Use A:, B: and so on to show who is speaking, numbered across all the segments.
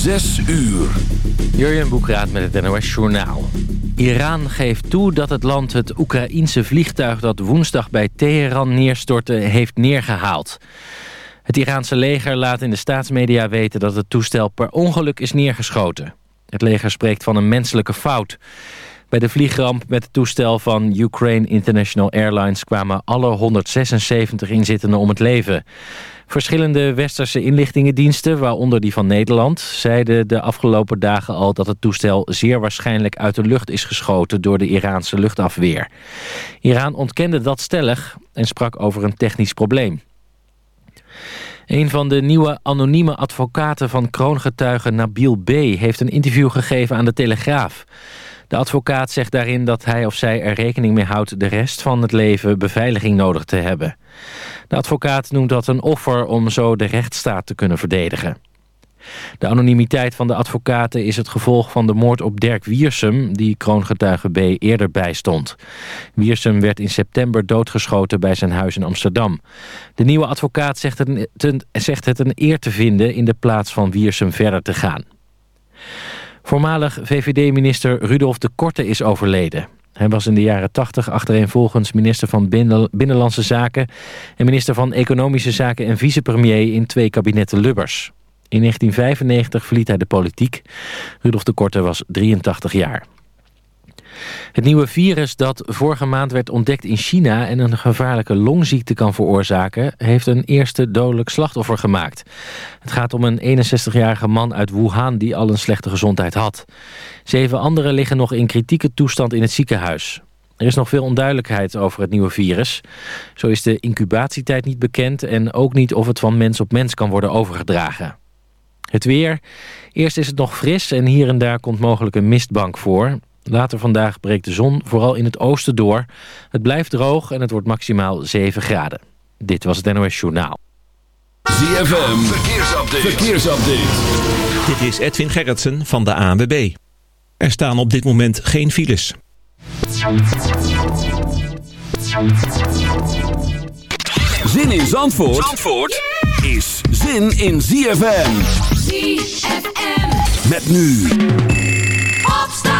A: Zes uur.
B: Jurjen Boekraat met het NOS Journaal. Iran geeft toe dat het land het Oekraïense vliegtuig... dat woensdag bij Teheran neerstortte, heeft neergehaald. Het Iraanse leger laat in de staatsmedia weten... dat het toestel per ongeluk is neergeschoten. Het leger spreekt van een menselijke fout. Bij de vliegramp met het toestel van Ukraine International Airlines... kwamen alle 176 inzittenden om het leven... Verschillende westerse inlichtingendiensten, waaronder die van Nederland... zeiden de afgelopen dagen al dat het toestel zeer waarschijnlijk uit de lucht is geschoten... door de Iraanse luchtafweer. Iran ontkende dat stellig en sprak over een technisch probleem. Een van de nieuwe anonieme advocaten van kroongetuige Nabil B. heeft een interview gegeven aan de Telegraaf. De advocaat zegt daarin dat hij of zij er rekening mee houdt... de rest van het leven beveiliging nodig te hebben. De advocaat noemt dat een offer om zo de rechtsstaat te kunnen verdedigen. De anonimiteit van de advocaten is het gevolg van de moord op Dirk Wiersum... die kroongetuige B. eerder bijstond. Wiersum werd in september doodgeschoten bij zijn huis in Amsterdam. De nieuwe advocaat zegt het, zegt het een eer te vinden... in de plaats van Wiersum verder te gaan. Voormalig VVD-minister Rudolf de Korte is overleden. Hij was in de jaren 80 achtereenvolgens minister van Binnenlandse Zaken... en minister van Economische Zaken en vicepremier in twee kabinetten Lubbers. In 1995 verliet hij de politiek. Rudolf de Korte was 83 jaar. Het nieuwe virus dat vorige maand werd ontdekt in China... en een gevaarlijke longziekte kan veroorzaken... heeft een eerste dodelijk slachtoffer gemaakt. Het gaat om een 61-jarige man uit Wuhan die al een slechte gezondheid had. Zeven anderen liggen nog in kritieke toestand in het ziekenhuis. Er is nog veel onduidelijkheid over het nieuwe virus. Zo is de incubatietijd niet bekend... en ook niet of het van mens op mens kan worden overgedragen. Het weer. Eerst is het nog fris en hier en daar komt mogelijk een mistbank voor. Later vandaag breekt de zon vooral in het oosten door. Het blijft droog en het wordt maximaal 7 graden. Dit was het NOS Journaal.
A: ZFM, verkeersupdate. verkeersupdate.
C: Dit is Edwin Gerritsen van de ANWB. Er staan op dit moment geen files.
A: Zin in Zandvoort, Zandvoort is zin in ZFM.
D: ZFM.
A: Met nu...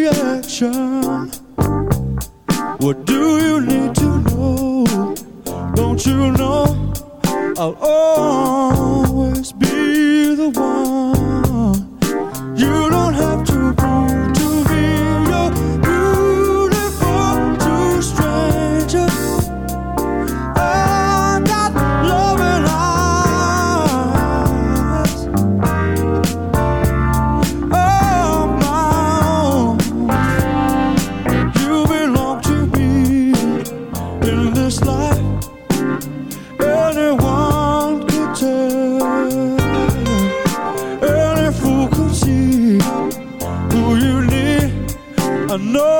E: reaction. What do you need to know? Don't you know I'll always be the one?
F: no.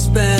A: spend